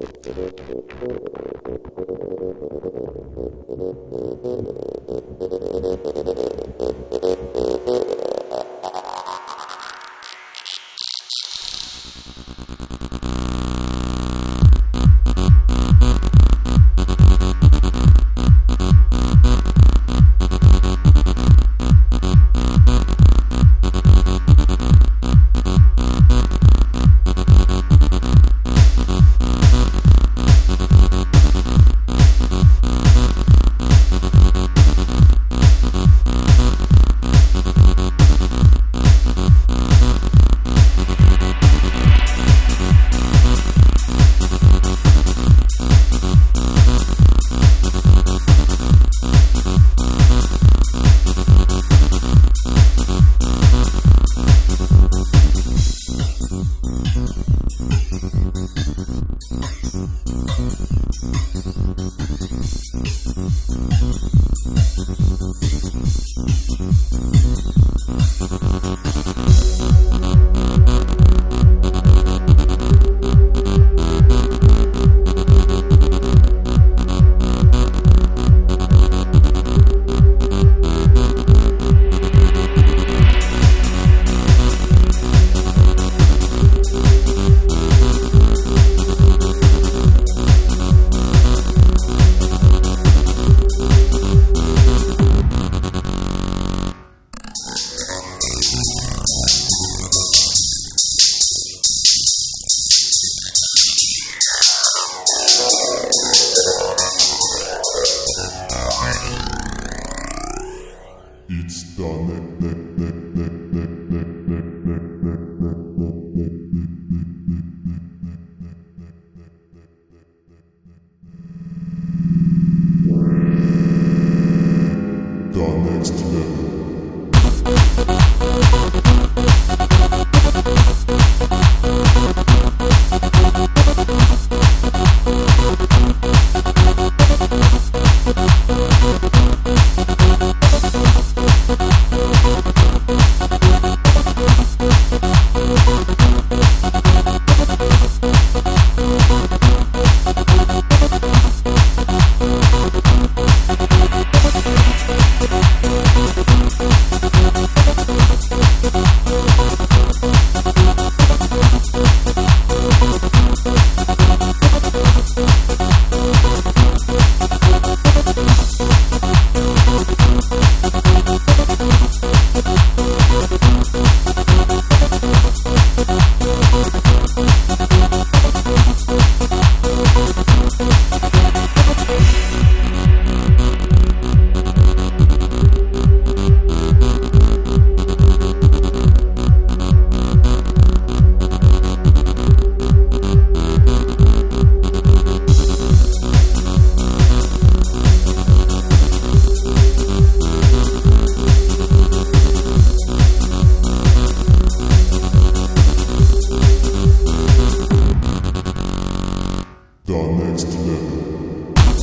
Thank you.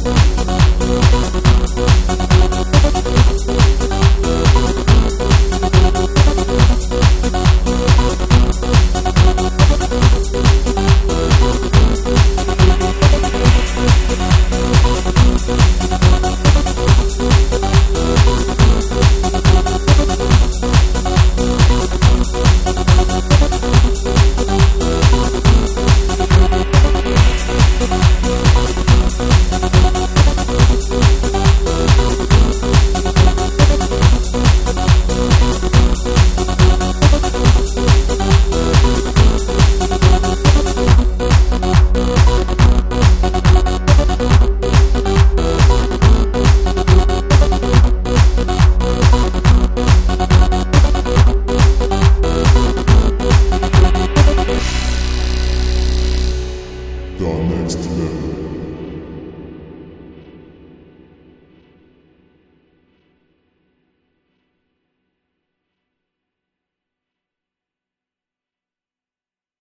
Thank